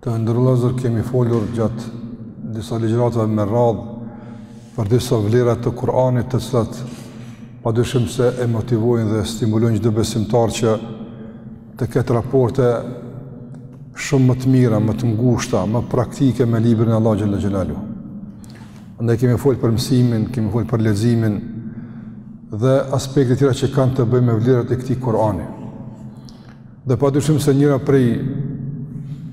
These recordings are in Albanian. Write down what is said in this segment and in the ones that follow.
Të nderuar vëllezër kemi folur gjatë disa ligjëratave me radhë për disa vlera të Kur'anit të cilat padyshim se e motivojnë dhe stimulojnë çdo besimtar që të ketë raporte shumë më të mira, më të ngushta, më praktike me librin e Allahut xhel-le xhelaluhu. Ne kemi folur për mësimin, kemi folur për leximin dhe aspektet tjera që kanë të bëjnë me vlerat e këtij Kur'ani. Dhe padyshim se njëra prej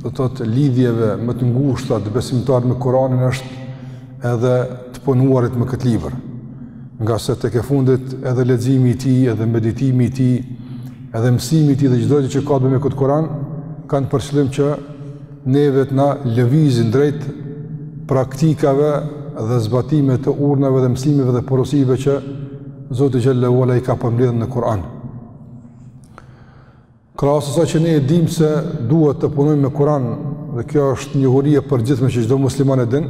do të thotë lidhjeve më të ngushta të besimtarit me Kur'anin është edhe të punuarit me këtë libër. Ngase tek e fundit edhe leximi i tij, edhe meditimi i tij, edhe mësimi i tij dhe çdo gjë që ka të bëjë me këtë Kur'an kanë për qëllim që neve të na lëvizin drejt praktikave dhe zbatimit të urdhrave dhe mësimeve dhe porosive që Zoti xhel-le ue ala i ka përmbledh në Kur'an. Krahas asaj që ne e dimë se duhet të punojmë me Kur'an, dhe kjo është njohuri e përgjithshme që çdo musliman e din,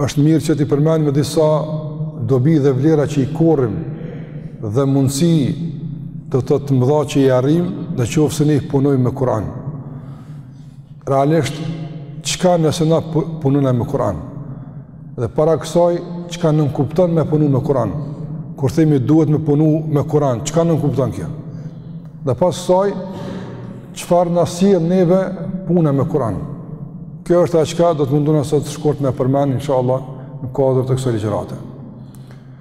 është mirë që t'i përmendim disa dobi dhe vlera që i korrim dhe mundësi do të thotë të mëdha që i arrim në qoftë se ne punojmë me Kur'an. Realisht, çka nëse na punojmë me Kur'an? Dhe para kësaj, çka nënkupton me punu me Kur'an? Kur themi duhet me punu me Kur'an, çka nënkupton kjo? Dhe pas kësaj, çfarë na sjell neve puna me Kur'an? Kjo është ajo çka do të mundohna sot shkurt me përmend inshallah në kuadër të kësaj ligjërate.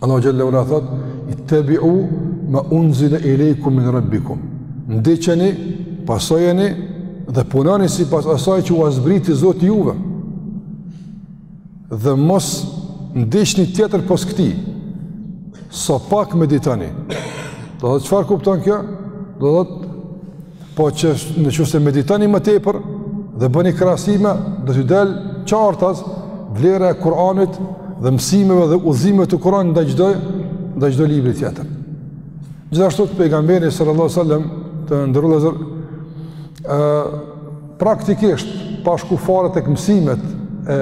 Allahu xhel-le ue ala thotë ittabi'u ma unzila ilaykum min rabbikum ndiqeni pasojeni dhe punoni sipas asaj që u zbriti Zoti juve dhe mos ndiqni tjetër pos këtij sa pak meditoni do të thotë çfarë kupton kjo do të thotë Po që në qoftë se meditoni më tepër dhe bëni krahasime, do t'ju del qartas vlera e Kur'anit dhe mësimeve dhe udhëzimeve të Kur'anit ndaj çdo, ndaj çdo libri tjetër. Gjithashtu pejgamberi sallallahu alejhi ue sel-lem të nderuar vëllezër, praktikisht pa shku fare tek mësimet e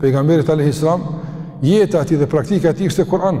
pejgamberit a.s. jeta e tij dhe praktika e tij ishte Kur'an.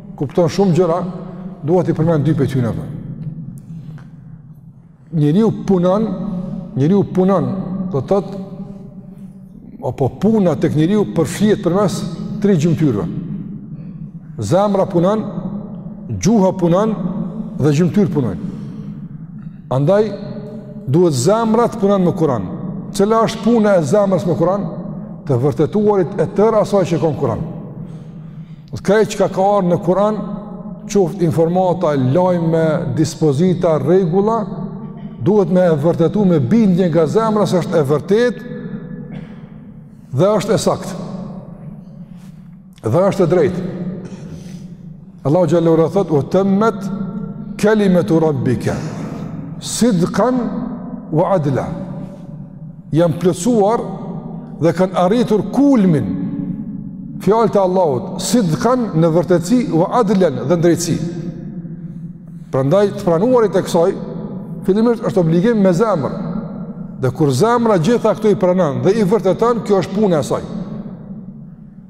Kupton shumë gjëra, duhet t'i përmend dy prej tyne. Njëriu punon, njëriu punon, do të thotë apo puna tek njeriu përfshihet përmes tre gjymtyrëve. Zemra punon, gjuha punon dhe gjymtyrët punojnë. Andaj duhet zemra të punon me Kur'an. Cila është puna e zemrës me Kur'an? Të vërtetuarit e tërë asaj që ka Kur'ani. Krejt çka ka ardh në Kur'an, qoftë informata, lajme, dispozita, rregulla, duhet me e vërtetu me bindje nga zemra se është e vërtetë dhe është e saktë dhe është e drejtë Allahu xhelle ue ala thotë ue temmet kelimetu rabbike sidkan ue adla janë plotësuar dhe kanë arritur kulmin fjalët e Allahut, sidkan në vërtetësi ue adlen dhe në drejtësi. Prandaj të pranuarit e kësaj, fillimisht është obligim me zemër, dhe kur zemra gjitha këto i pranon dhe i vërteton, kjo është puna e saj.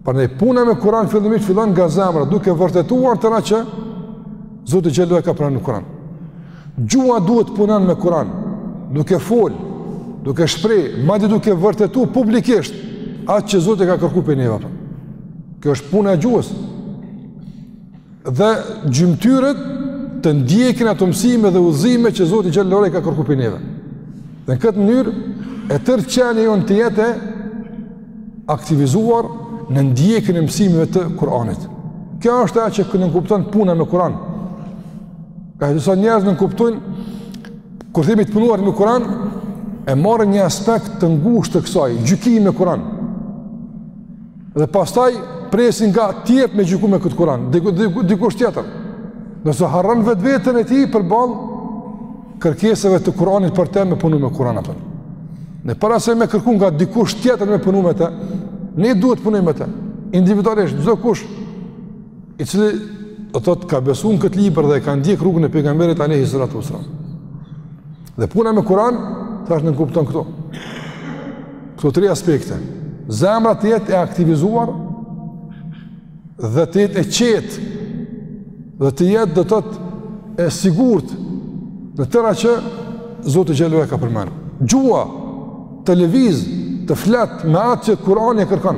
Prandaj puna me Kur'an fillimisht fillon nga zemra, duke vërtetuar tëra që Zoti xhelle ue ala ka përmend në Kur'an. Gjuha duhet punon me Kur'an, duke fol, duke shpreh, madje duke vërtetu publikisht atë që Zoti ka kërku prej neve. Kjo është puna e gjuhës. Dhe gjymtyrët të ndjekin ato mësime dhe udhëzime që Zoti xhelle ue ala ka kërku prej neve. Dhe në këtë mënyrë e tërë qenia jonë të jetë e aktivizuar në ndjekjen e mësimeve të Kur'anit. Kjo është ajo që nënkupton puna me Kur'an. Ka e disa njerëz nënkuptojnë, kur themi të punuar me Kur'an, e marrin një aspekt të ngushtë të kësaj, gjykimi me Kur'an. Dhe pastaj presin nga tjetri me gjyku me këtë Kur'an, dikush tjetër. Ndërsa harron vetveten e tij përballë kërkesave të Kur'anit për te me punu me Kur'an atë. Ne para se me kërku nga dikush tjetër me punu me te, ne duhet punojmë me te, individualisht, çdokush, i cili do të thotë ka besu në këtë libër dhe ka ndjek rrugën e pejgamberit alejhi salatu ue selam. Dhe puna me Kur'an thashë nënkupton këto. Këto tri aspekte. Zemra të jetë e aktivizuar dhe të jetë e qetë dhe të jetë do të thotë e sigurt në tëra që Zoti xhelle ue ala ka përmend. Gjuha të lëvizë, të flet me atë që Kur'ani e kërkon.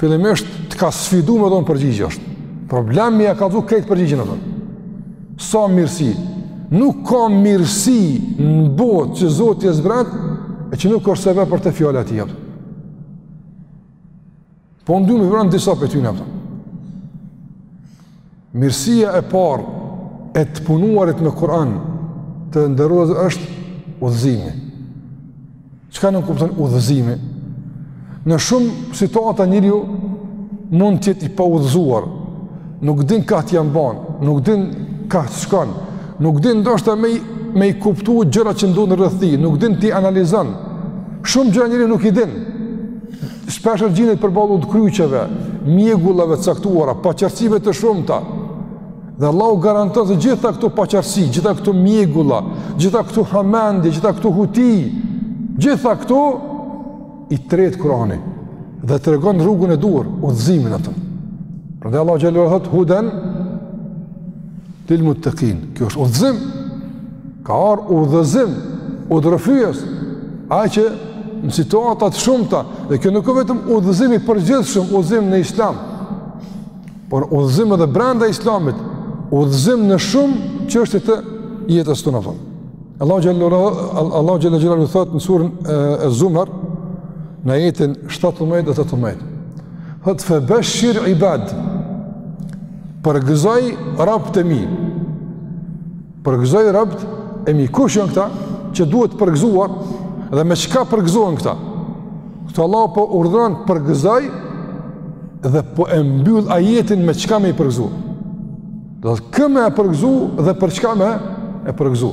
Fillimisht të ka sfidu me dhënë përgjigje është. Problemi e kallzu krejt përgjigjen e dhënë. Sa mirësi. Nuk ka mirësi në botë që Zotë i zbret, e që nuk është sebeb për të fjala e tij. Jepë. Po unë du me përmend disa prej tyne Mirësia e parë e të punuarit me Kur'an të nderuar është udhëzimi. Çka nënkupton udhëzimi? Në shumë situata njeriu mund të jetë i paudhëzuar, nuk din ka të ia mban, nuk din ka të shkon, nuk din ndoshta me, me i kuptu gjëra që ndodhin rreth tij, nuk din t'i analizon, shumë gjëra njeriu nuk i din, Shpeshherë gjindet përballë udhëkryqeve, mjegullave të caktuara, paqartësive të shumta. Dhe Allahu garanton se gjitha këto paqartësi, gjitha këto mjegulla, gjitha këto hamendje, gjitha këto huti, gjitha këto i tret Kurani dhe tregon rrugën e duhur, udhëzimin atë. Prandaj Allahu xhele thot huden lil muttekin. Kjo është udhëzim Ka ardh udhëzim, udhërrëfyes, ai që në situata të shumta, dhe kjo nuk është vetëm udhëzim i përgjithshëm, udhëzim në islam, por udhëzim edhe brenda islamit, udhëzim në shumë çështje të jetës tonë. Thot. Allahu xhele xhelaluhu thotë në surën Ez-Zumer, në ajetin 17 dhe 18. Thotë, fe beshir ibad, përgëzoj robët e mi, Përgëzoj robët e mi kush janë këta që duhet përgëzuar dhe me çka përgëzohen këta? Këtu Allahu po urdhëron përgëzoj dhe po e mbyll ajetin me çka me i përgëzu. Kë me e përgëzu dhe për çka me e përgëzu.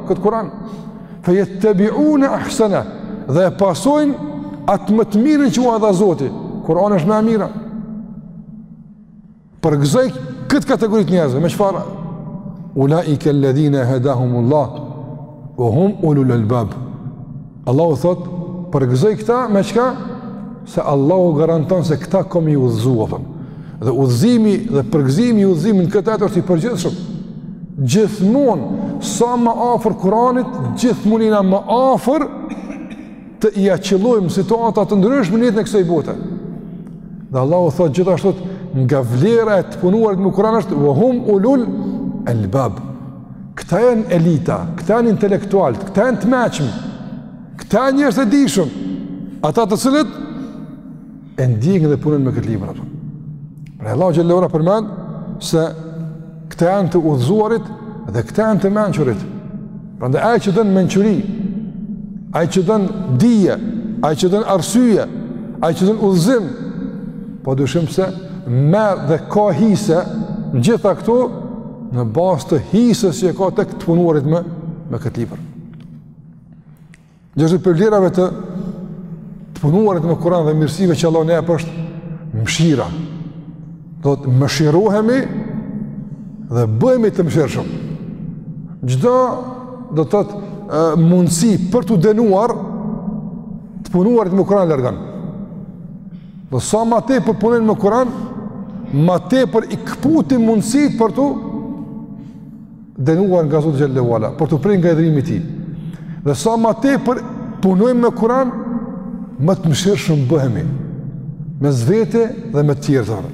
këtë Kur'an. Fe jettebiune ahseneh dhe e pasojnë atë më të mirën që ua dha Zoti. Kur'an është më e mira. Përgëzoj këtë kategori të njerëzve, me çfarë? Ulaike ledhine hedahumullah, hum ulul elbab. Allahu thot, përgëzoj këta me çka, se Allahu garanton se këta kom me i udhëzu atëherë. Dhe udhëzimi dhe përgëzimi i udhëzimit në këtë ajet është i përgjithshëm. Gjithmonë, sa më afër Kuranit, gjithmonë jena më afër t'ia qëllojmë situatat e ndryshme në jetën e kësaj bote. Dhe Allahu thot gjithashtu, nga vlera e të punuarit me Kuran është, ve hum ulul elbab. Këta janë elita, këta janë intelektualët, këta janë të mençëm, këta janë njerëz të dijshëm, ata të cilët e ndjekin dhe punojnë me këtë libër. Pra Allahu xhele ve ala përmend se këta janë të udhëzuarit dhe këta janë të mençurit. Prandaj ai që don mençuri, ai që don dije, ai që don arsye, ai që don udhëzim, pa dyshim se merr dhe ka hise në gjitha këto, në bazë të hisës që e ka tek të punuarit me me këtë libër. Gjithashtu prej vlerave të të punuarit me Kur'an dhe mirësive që Allahu na jep është mëshira. Do të mëshirohemi dhe bëhemi të mëshirshëm. Çdo do të thotë mundësi për t'u dënuar të punuarit me Kur'an largon. Dhe sa ma tepër punojmë me Kur'an, ma tepër i këputim mundësitë për t'u dënuar nga Zoti xhelle ve ala, për t'u pre nga hidhërimi i tij. Dhe sa ma tepër punojmë me Kur'an, më të mëshirshëm bëhemi, me vete dhe me tjerët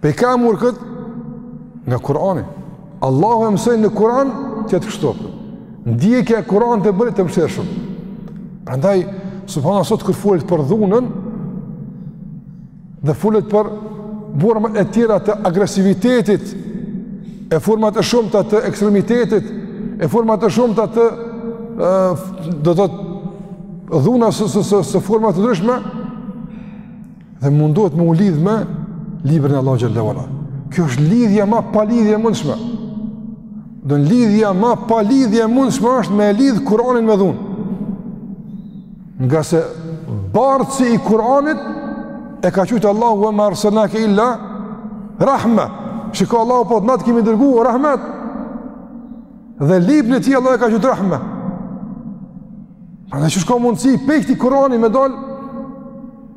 Pra e ka murr kët nga Kurani. Allahu e mësoi në Kur'an të jetë kështu. Ndjekja e Kur'anit e bëri të mëshirshëm. Prandaj subhana sot kur folet për dhunën dhe folet për format e tjera të agresivitetit, e forma të shumta të ekstremitetit, e forma të shumta të do të dhunës së së së forma të ndryshme dhe mundohet me u lidhë me librin e Allahut xhelle ve ala. Kjo është lidhja më pa lidhje e mundshme. Do lidhja më pa lidhje e mundshme është me lidh Kur'anin me dhunë. Ngase bartësi i Kur'anit e ka qujt Allahu ve ma erselnake illa rahme. Shiko Allahu po thotë na të kemi dërgu rahmet. Dhe librin e tij Allahu e ka qujt rahme. Pra në qysh ka mundësi, prej këtij Kur'ani me dalë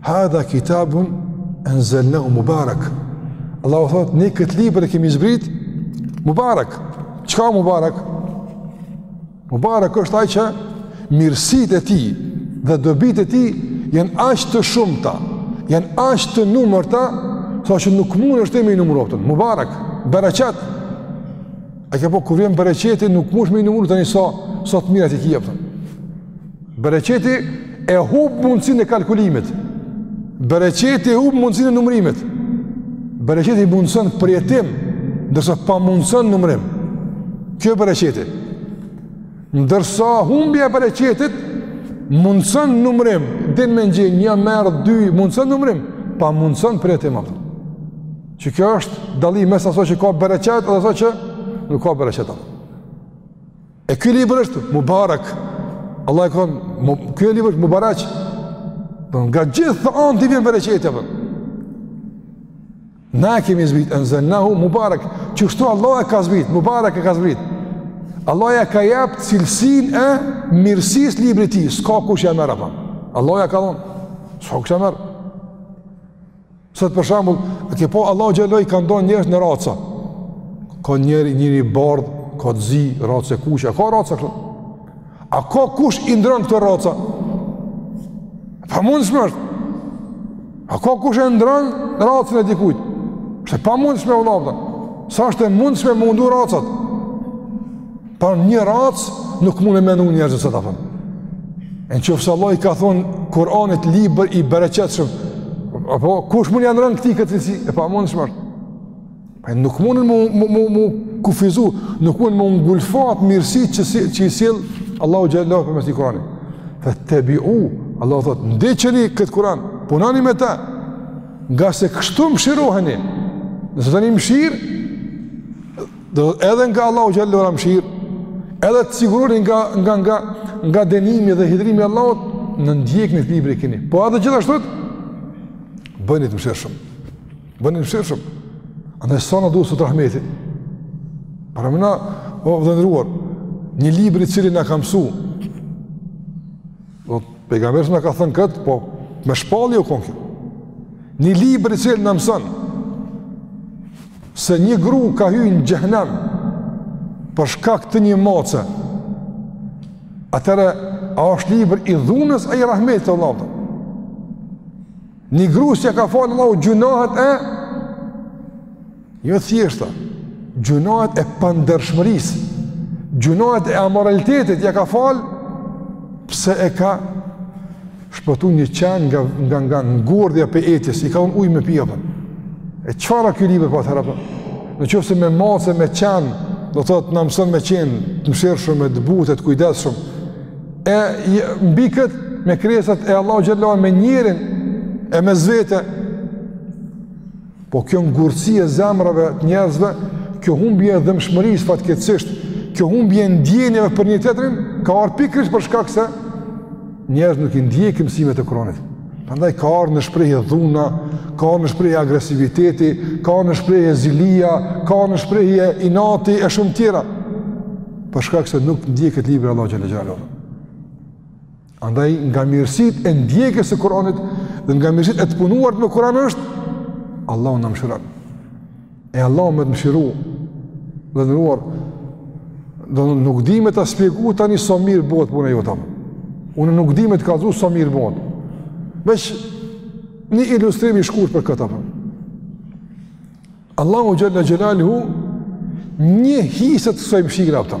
Hadha kitabun anzalnahu mubarak. Allahu thotë ne kët libër e kemi zbrit mubarak. Çka mubarak? Mubarak është ai që mirësitë e tij dhe dobitë e tij janë aq të shumta, janë aq të numërta, sa që nuk mundesh me i numru. Mubarak, bereqet. A e ke pa kur vjen bereqeti nuk mundesh me i numru tani sa sa të mira t'i jep. Bereqeti e hup mundësinë e kalkulimit. Bereqeti e hup mundësinë e numrimit. Bereqeti mundëson përjetim, ndërsa pamundëson numrim. Kjo e bereqeti. Ndërsa humbja e bereqetit mundëson numrim. Din me një, një merr, dy, mundëson numrim. Pamundëson përjetim. Apëtër. Që kjo është dallimi mes aso që ka bereqet dhe aso që nuk ka bereqet. Apëtër. E ky libër është Mubarak. Allahu thotë, ky libër është Mubarak. Do nga gjithë anë t'i vjen bereqeti apo. Na e kemi zbrit anzalnahu Mubarak. Qështu Allah e ka zbrit, Mubarak e ka zbrit. Allah ja ka jap cilësinë e mirësisë librit tij, s'ka kush ja merr, Allah ja ka dhonë, s'ka kush ja merr, Sot për shembull, a e ke pa Allahu xhallahu i ka ndo njerëzit në raca. Ka njeri njeri i bardhë, ka të zi, racë e kuqe, ka raca këtu. A ka kush i ndron këto raca? E pamundshme është. A ka kush e ndron racën e dikujt? Është e pamundshme vëllai. Sa është e mundshme me u ndrru racat? Pra një racë nuk mund e mendu njerëzit se ta thonë. E në qoftë se Allahu i ka thonë, Kuranit libër i bereqetshëm, apo kush mund janë rënë këtij këtë cilësi, e pamundshme është. E nuk mundën mu, mu, mu, mu kufizu, nuk munden mu ngulfat mirësitë që, si, që i sjell Allahu xhelle ala përmes një Kurani. Fettebiu, Allahu thotë, ndiqeni këtë Kuran, punoni me ta, ngase kështu mëshiroheni, nëse doni mëshirë, Do të edhe nga Allahu xhelle ve ala mshirë, edhe të siguroheni nga nga nga nga dënimi dhe hidrimi i Allahut në ndjekjen e librit e keni. Po edhe gjithashtu bëheni të mëshirshëm. Bëheni të mëshirshëm. Andaj sa na duhet sot rahmeti. Paramendo, o i nderuar, një libër i cili na ka mësu, do të Pejgamberi na ka thënë këtë, po me shpallje u kon kjo. Një libër i cili na mëson, se një gru ka hy në xhehnem për shkak të një mace, atëherë, a është libër i dhunës a i rahmetit të Allahut? Një gru që ja ka falë Allahu gjynahet e, jo thjeshta, gjynahet e pandershmërisë, gjynahet e amoralitetit, ja ka falë, pse e ka Shpëtu një qen nga, nga, nga ngordhja prej etjes, i ka dhon ujë me pi, apo. E çfarë â ky libër, po atëherë, apo. Në qoftë se me mace, me qen, do të thotë na mëson me qenë të mëshirshëm, të butë, të kujdesshëm. E mbi këtë, me krijesat e Allahut xhelle ala, me njerinë, e mes vete, Po kjo ngurësi e zemrave të njerëzve, kjo humbje e dhemshmërisë fatkeqësisht, kjo humbje e ndjenjave për njëri-tjetrin, ka ardhë pikërisht për shkak se njerëzit nuk i ndjekin mësimet e Kuranit. Prandaj ka ardhë në shprehje dhuna, ka ardhë në shprehje agresiviteti, ka ardhë në shprehje zilia, ka ardhë në shprehje inati e shumë tjera. Për shkak se nuk ndjeket libri i Allahut xhelle xhelaluhu. Andaj nga mirësitë e ndjekjes së Kur'anit dhe nga mirësitë e të punuarit me Kur'an është Allahu na mëshiron. E Allahu me të mëshiru. I nderuar, do në nuk di me ta spjegu tani sa mirë bëhet puna jote. Unë nuk di me të kallzu sa mirë bëhet. Veç një ilustrim i shkurt për këtë apo. Allahu xhelle xhelaluhu një hise të kësaj mëshire apo.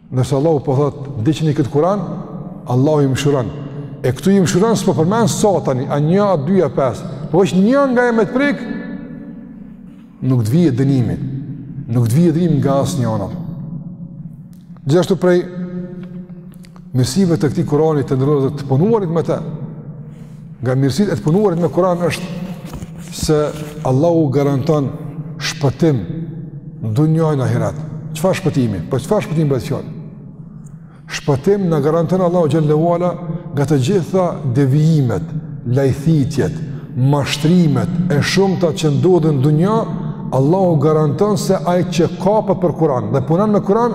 Ndërsa Allahu po thot, ndiqni këtë Kur'an, Allahu ju mëshiron. E këtu ju mëshiron s'po përmend sa tani, a 1 a 2 a 5. Po është një nga e me të prekë, nuk të vjen dënimi. Nuk të vjen dënimi nga asnjë anë. Gjithashtu prej mirësive të këtij Kur'ani të nderuar, të punuarit me të. Nga mirësitë e të punuarit me Kur'an është se Allahu garanton shpëtim në dunja e ahiret. Çfarë shpëtimi? Po çfarë shpëtimi bëhet fjalë? Shpëtim na garanton Allahu xhele ue ala nga të gjitha devijimet, lajthitjet, mashtrimet e shumta që ndodhin në dunja, Allahu garanton se ai që kapet për Kur'an dhe punon me Kur'an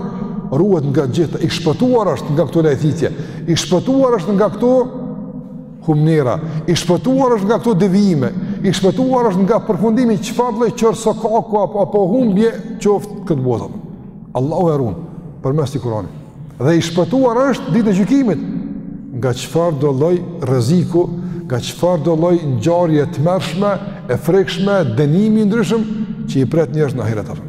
ruhet nga të gjitha, i shpëtuar është nga këto lajthitje, i shpëtuar është nga këto humnera, i shpëtuar është nga këto devijime, i shpëtuar është nga përfundimi çfarëdo qorrsokaku apo, apo humbje qoftë këtë botë. Allahu e runë, përmes këtij Kur'ani. Dhe i shpëtuar është ditën e gjykimit, nga çfarëdo lloj rreziku, nga çfarëdo lloj ngjarje e tmerrshme, e frikshme, dënimi i ndryshëm, që i pret njerëzit në ahiret atëm.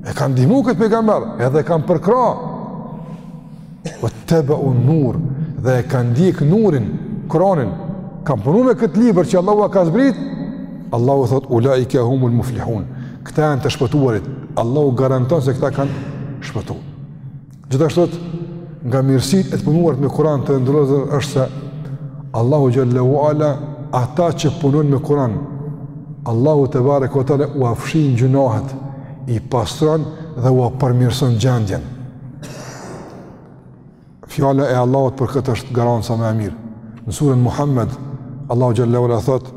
E kanë ndihmu këtë pejgamber, edhe e kanë përkrah. Uettebeu nur, dhe e kanë ndjek nurin, Kur'anin. Kanë punu me këtë libër që Allahu e ka zbrit, Allahu thot, ulaike humul muflihun. Këta janë të shpëtuarit, Allahu garanton se këta kanë shpëtu. Gjithashtu nga mirësitë e të punuarit me Kur'an të nderuar është se Allahu xhele ue ala ata që punojnë me Kur'an Allahu tebareke ue teala ua fshin gjynahet i pastron dhe ua përmirëson gjendjen. Fjala e Allahut për këtë është garanca më e mirë. Në surën Muhammed Allahu xhele ue ala thotë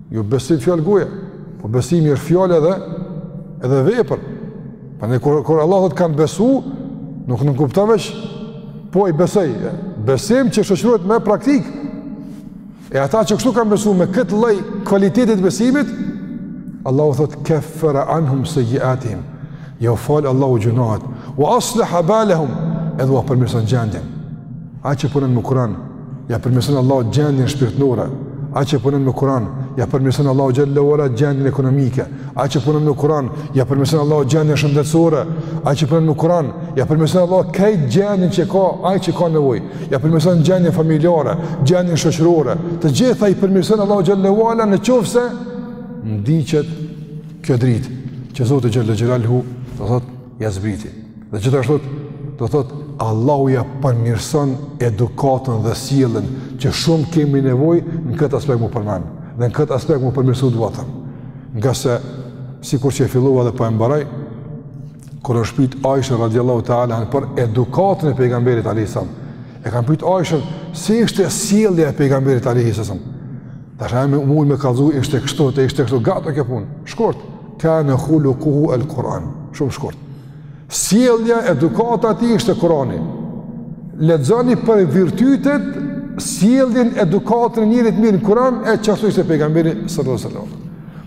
Jo besim fjalë goje, po besimi është fjalë edhe edhe vepër. Prandaj kur kur Allahu thot kanë besu, nuk nuk kupton veç po i besoj. Besim që shoqërohet me praktik. E ata që kështu kanë besuar me këtë lloj kvaliteti të besimit, Allahu thot kafara anhum sayiatihim. Jau fal Allahu gjynahet, wa aslaha balahum, edhe ua përmirëson gjendjen. Ai që punon me Kur'an, Ja përmirëson Allahu gjendjen shpirtërore, ai që punon me Kur'an, ja përmirëson Allahu xhele ue ala gjendjen ekonomike, ai që punon me Kur'an, ja përmirëson Allahu gjendjen shëndetësore, ai që punon me Kur'an, ja përmirëson Allahu krejt gjendjen që e ka ai që ka nevojë, ja përmirëson gjendjen familjare, gjendjen shoqërore, të gjitha i përmirëson Allahu xhele ue ala në qoftë se ndiqet kjo dritë që Zoti xhele xhelaluhu do thotë Ja zbriti. Dhe gjithashtu do të thotë Allahu ja përmirëson edukatën dhe sjelljen që shumë kemi nevojë në këtë aspekt m'u përmend. Dhe në këtë aspekt m'u përmirësu do t'thotë. Ngase sikur që e fillova dhe po e mbaroj kur është pyet Aisha radhiyallahu ta'ala anha për edukatën e pejgamberit alayhis salam. E kanë pyet Aisha si ishte sjellja e pejgamberit alayhis salam. Tash ai mun me kallzu ishte kështu e ishte kështu gatë kjo punë. Shkurt. Kana khuluquhu al-Quran. Shumë shkurt. Sjellja edukata e tij ishte Kurani. Lexoni për virtytet sjelljen edukatën e njerit të mirë në Kur'an e qashtu ishte pejgamberi sallallahu alaihi wasallam.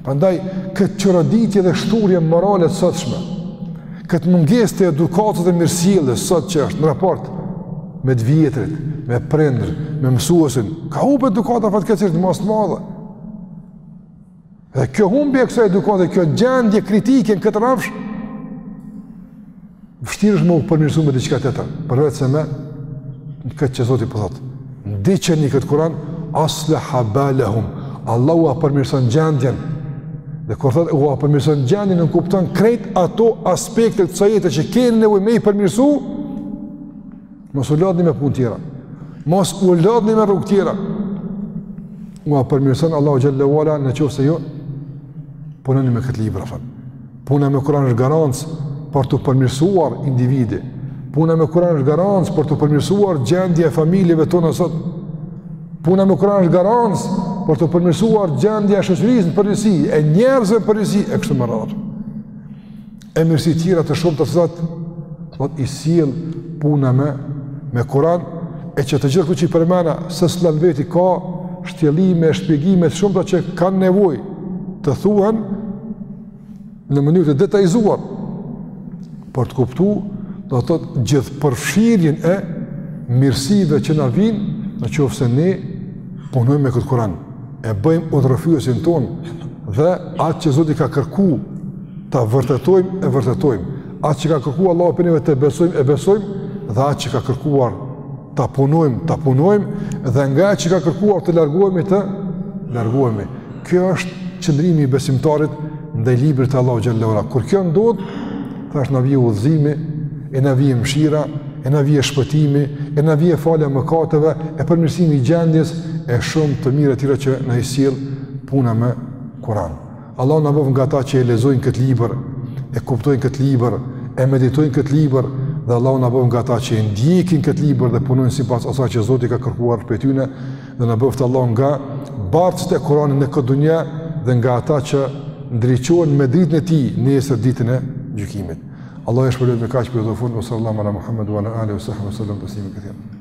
Prandaj këtë çoroditje dhe shthurje morale të sotshme, këtë mungesë të edukatës dhe mirësjelljes sot që është në raport me të vjetrit, me prindërit, me mësuesin, ka humbë edukata fatkeqësisht në masë të madhe. Dhe kjo humbje e kësaj edukate, kjo gjendje kritike në këtë rrafsh Vështirë është me u përmirësu me diçka tjetër, përveç se me këtë që Zoti po thotë. Po ndiqeni këtë Kuran, asleha balehum, Allahu ua përmirëson gjendjen, dhe kur thotë ua përmirëson gjendjen, nënkupton krejt ato aspekte të kësaj jete që keni nevojë me i përmirësu, mos u lodni me punë tjera, mos u lodni me rrugë tjera, ua përmirëson Allahu xhelle ue ala në qoftë se ju punoni me këtë libër, fat. Puna me Kur'an është garancë për t'u përmirësuar individi. Puna me Kur'an është garancë për t'u përmirësuar gjendja e familjeve tona sot. Puna me Kur'an është garancë për t'u përmirësuar gjendja e shoqërisë në përgjithësi, e njerëzve në përgjithësi, e kështu me radhë. E mirësi tjera të shumta të cilat, do të thotë i sjell puna me, me Kur'an, e që të gjitha këto që i përmenda, secila në veti ka shtjellime e shpjegime të shumta që kanë nevojë të thuhen, në mënyrë të detajizuar për të kuptu do të thotë gjithëpërfshirjen e mirësive që na vijnë në qoftë se ne punojmë me këtë kuran e bëjmë udhërrëfyesin tonë dhe atë që Zoti ka kërku ta vërtetojmë e vërtetojmë atë që ka kërku Allahu prej neve ta besojmë e besojmë dhe atë që ka kërkuar ta punojmë, ta punojmë dhe nga ajo që ka kërkuar të largohemi të largohemi Kjo është qëndrimi i besimtarit ndaj librit të Allahut xhelle ue ala. Kur kjo ndodh, thashë na vjen udhëzimi, e na vjen mëshira, e na vjen shpëtimi, e na vjen falja e mëkateve, e përmirësimi i gjendjes e shumë të mira të tjera që na i sjell puna me Kur'an. Allahu na bëftë nga ata që e lexojnë këtë libër, e kuptojnë këtë libër, e meditojnë këtë libër dhe Allahu na bëftë nga ata që e ndjekin këtë libër dhe punojnë sipas asaj që Zoti ka kërkuar prej tyre. dhe na bëftë Allahu nga bartësit e Kuranit në këtë dunja dhe nga ata që ndriçohen me dritën e tij nesër ditën e gjykimit. Allahu ju shpërbleftë me kaq po e përfundoj, sallam ala Muhammedu ala Ali, sallam ala Ali, sallam ala Ali,